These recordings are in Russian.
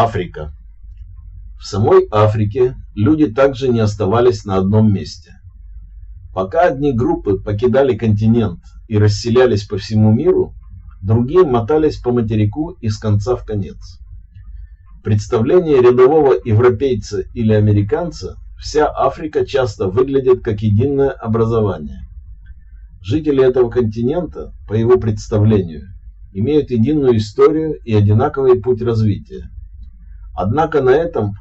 Африка. В самой Африке люди также не оставались на одном месте. Пока одни группы покидали континент и расселялись по всему миру, другие мотались по материку из конца в конец. Представление рядового европейца или американца вся Африка часто выглядит как единое образование. Жители этого континента, по его представлению, имеют единую историю и одинаковый путь развития. Однако на этом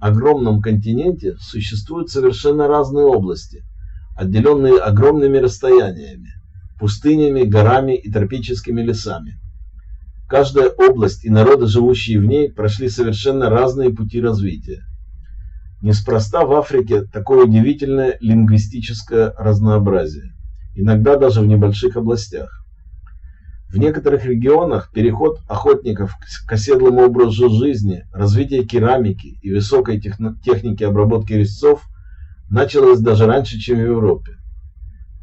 огромном континенте существуют совершенно разные области, отделенные огромными расстояниями, пустынями, горами и тропическими лесами. Каждая область и народы, живущие в ней, прошли совершенно разные пути развития. Неспроста в Африке такое удивительное лингвистическое разнообразие, иногда даже в небольших областях. В некоторых регионах переход охотников к оседлому образу жизни, развитие керамики и высокой техники обработки резцов началось даже раньше, чем в Европе.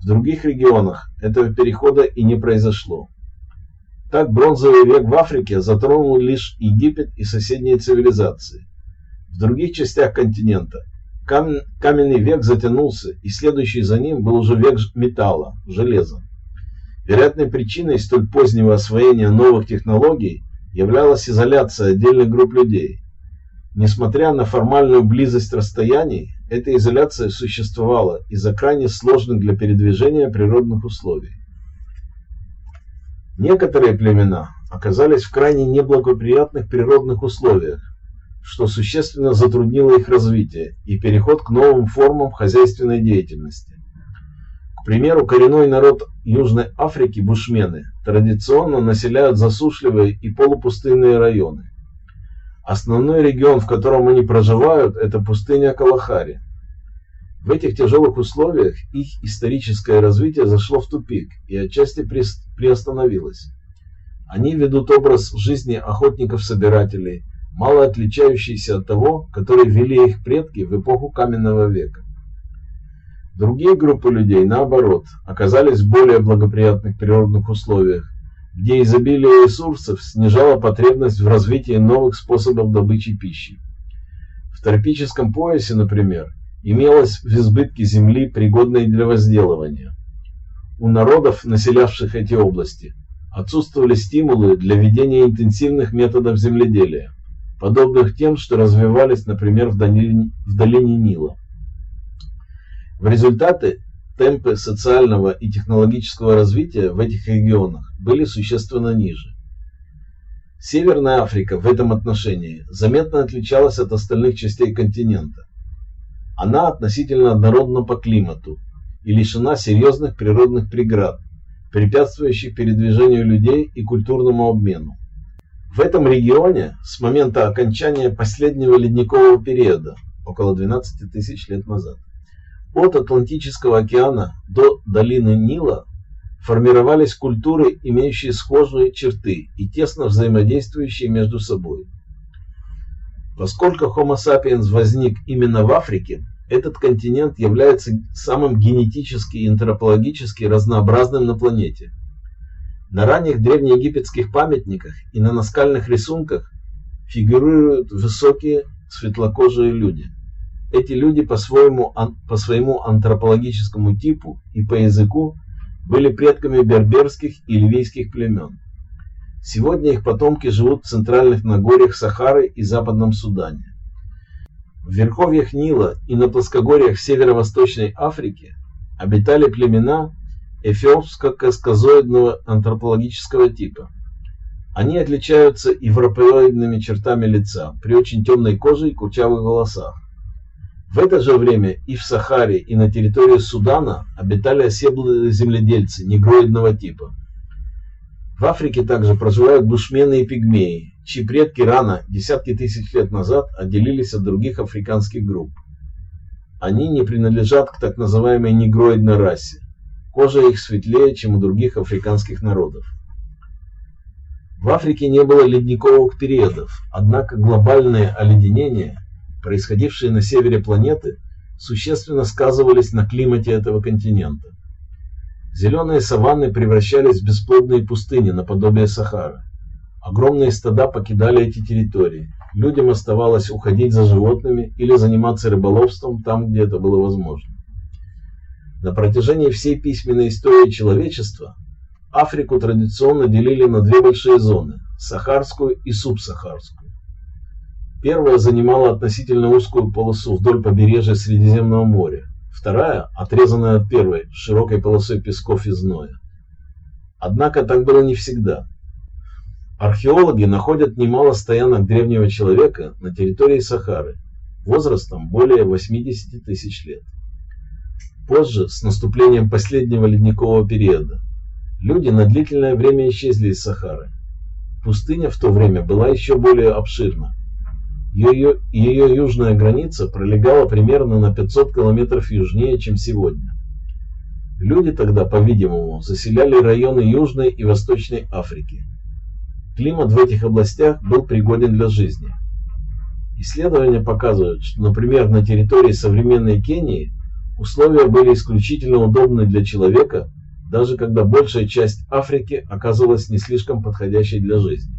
В других регионах этого перехода и не произошло. Так бронзовый век в Африке затронул лишь Египет и соседние цивилизации. В других частях континента каменный век затянулся, и следующий за ним был уже век металла, железа. Вероятной причиной столь позднего освоения новых технологий являлась изоляция отдельных групп людей. Несмотря на формальную близость расстояний, эта изоляция существовала из-за крайне сложных для передвижения природных условий. Некоторые племена оказались в крайне неблагоприятных природных условиях, что существенно затруднило их развитие и переход к новым формам хозяйственной деятельности. Примеру, коренной народ Южной Африки, бушмены, традиционно населяют засушливые и полупустынные районы. Основной регион, в котором они проживают, это пустыня Калахари. В этих тяжелых условиях их историческое развитие зашло в тупик и отчасти приостановилось. Они ведут образ жизни охотников-собирателей, мало отличающийся от того, который вели их предки в эпоху каменного века. Другие группы людей, наоборот, оказались в более благоприятных природных условиях, где изобилие ресурсов снижало потребность в развитии новых способов добычи пищи. В тропическом поясе, например, имелось в избытке земли, пригодной для возделывания. У народов, населявших эти области, отсутствовали стимулы для ведения интенсивных методов земледелия, подобных тем, что развивались, например, в долине, в долине Нила. В результате темпы социального и технологического развития в этих регионах были существенно ниже. Северная Африка в этом отношении заметно отличалась от остальных частей континента. Она относительно однородна по климату и лишена серьезных природных преград, препятствующих передвижению людей и культурному обмену. В этом регионе с момента окончания последнего ледникового периода, около 12 тысяч лет назад, от Атлантического океана до долины Нила формировались культуры, имеющие схожие черты и тесно взаимодействующие между собой. Поскольку Homo sapiens возник именно в Африке, этот континент является самым генетически и антропологически разнообразным на планете. На ранних древнеегипетских памятниках и на наскальных рисунках фигурируют высокие светлокожие люди. Эти люди по своему, по своему антропологическому типу и по языку были предками берберских и ливийских племен. Сегодня их потомки живут в центральных Нагорьях Сахары и Западном Судане. В верховьях Нила и на плоскогорьях северо-восточной Африки обитали племена эфиопско-касказоидного антропологического типа. Они отличаются европеоидными чертами лица, при очень темной коже и курчавых волосах. В это же время и в Сахаре, и на территории Судана обитали оседлые земледельцы негроидного типа. В Африке также проживают бушмены и пигмеи, чьи предки рано, десятки тысяч лет назад, отделились от других африканских групп. Они не принадлежат к так называемой негроидной расе. Кожа их светлее, чем у других африканских народов. В Африке не было ледниковых периодов, однако глобальное оледенение происходившие на севере планеты, существенно сказывались на климате этого континента. Зеленые саванны превращались в бесплодные пустыни наподобие Сахары. Огромные стада покидали эти территории, людям оставалось уходить за животными или заниматься рыболовством там, где это было возможно. На протяжении всей письменной истории человечества Африку традиционно делили на две большие зоны – Сахарскую и Субсахарскую. Первая занимала относительно узкую полосу вдоль побережья Средиземного моря, вторая, отрезанная от первой, широкой полосой песков и зноя. Однако так было не всегда. Археологи находят немало стоянок древнего человека на территории Сахары, возрастом более 80 тысяч лет. Позже, с наступлением последнего ледникового периода, люди на длительное время исчезли из Сахары. Пустыня в то время была еще более обширна. Ее, ее южная граница пролегала примерно на 500 километров южнее, чем сегодня. Люди тогда, по-видимому, заселяли районы Южной и Восточной Африки. Климат в этих областях был пригоден для жизни. Исследования показывают, что, например, на территории современной Кении условия были исключительно удобны для человека, даже когда большая часть Африки оказывалась не слишком подходящей для жизни.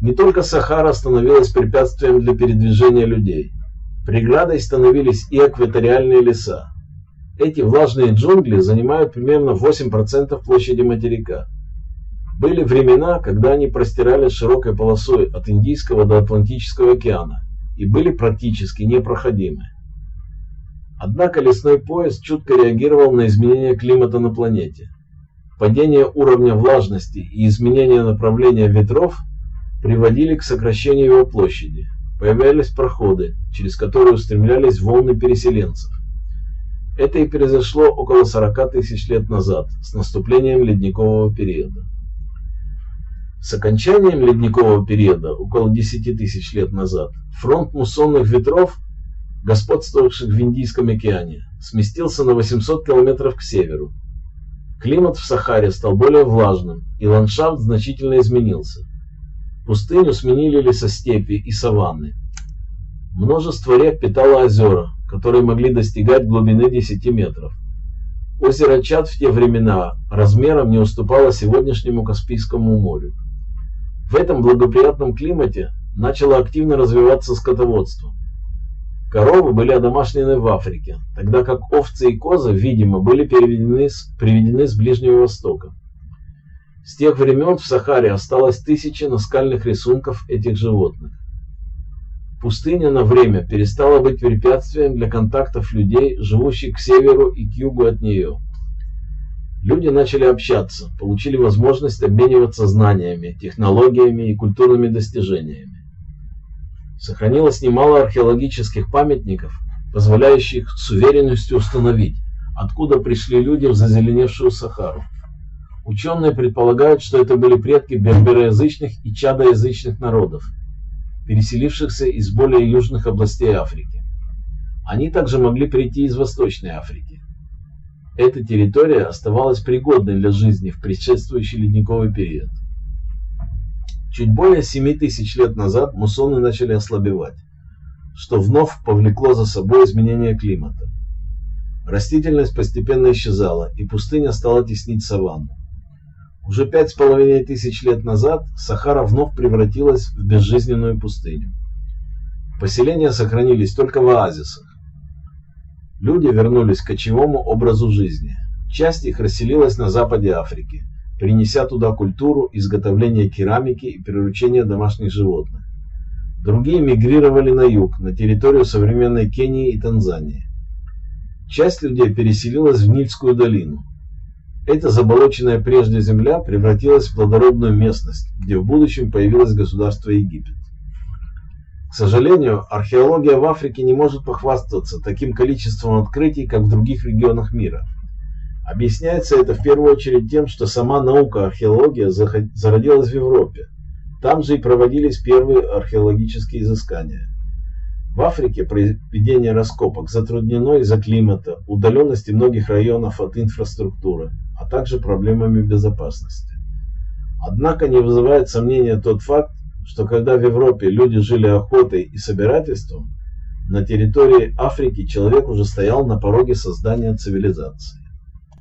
Не только Сахара становилась препятствием для передвижения людей. Преградой становились и экваториальные леса. Эти влажные джунгли занимают примерно 8% площади материка. Были времена, когда они простирались широкой полосой от Индийского до Атлантического океана и были практически непроходимы. Однако лесной пояс чутко реагировал на изменения климата на планете. Падение уровня влажности и изменение направления ветров приводили к сокращению его площади. Появлялись проходы, через которые устремлялись волны переселенцев. Это и произошло около 40 тысяч лет назад, с наступлением ледникового периода. С окончанием ледникового периода, около 10 тысяч лет назад, фронт муссонных ветров, господствовавших в Индийском океане, сместился на 800 километров к северу. Климат в Сахаре стал более влажным, и ландшафт значительно изменился. Пустыню сменили лесостепи и саванны. Множество рек питало озера, которые могли достигать глубины 10 метров. Озеро Чад в те времена размером не уступало сегодняшнему Каспийскому морю. В этом благоприятном климате начало активно развиваться скотоводство. Коровы были одомашнены в Африке, тогда как овцы и козы, видимо, были переведены, приведены с Ближнего Востока. С тех времен в Сахаре осталось тысячи наскальных рисунков этих животных. Пустыня на время перестала быть препятствием для контактов людей, живущих к северу и к югу от нее. Люди начали общаться, получили возможность обмениваться знаниями, технологиями и культурными достижениями. Сохранилось немало археологических памятников, позволяющих с уверенностью установить, откуда пришли люди в зазеленевшую Сахару. Ученые предполагают, что это были предки бербероязычных и чадоязычных народов, переселившихся из более южных областей Африки. Они также могли прийти из Восточной Африки. Эта территория оставалась пригодной для жизни в предшествующий ледниковый период. Чуть более 7 тысяч лет назад муссоны начали ослабевать, что вновь повлекло за собой изменение климата. Растительность постепенно исчезала, и пустыня стала теснить саванну. Уже пять с половиной тысяч лет назад Сахара вновь превратилась в безжизненную пустыню. Поселения сохранились только в оазисах. Люди вернулись к кочевому образу жизни. Часть их расселилась на западе Африки, принеся туда культуру изготовления керамики и приручения домашних животных. Другие мигрировали на юг, на территорию современной Кении и Танзании. Часть людей переселилась в Нильскую долину, эта заболоченная прежде земля превратилась в плодородную местность, где в будущем появилось государство Египет. К сожалению, археология в Африке не может похвастаться таким количеством открытий, как в других регионах мира. Объясняется это в первую очередь тем, что сама наука археология зародилась в Европе. Там же и проводились первые археологические изыскания. В Африке проведение раскопок затруднено из-за климата, удаленности многих районов от инфраструктуры, а также проблемами безопасности. Однако не вызывает сомнения тот факт, что когда в Европе люди жили охотой и собирательством, на территории Африки человек уже стоял на пороге создания цивилизации.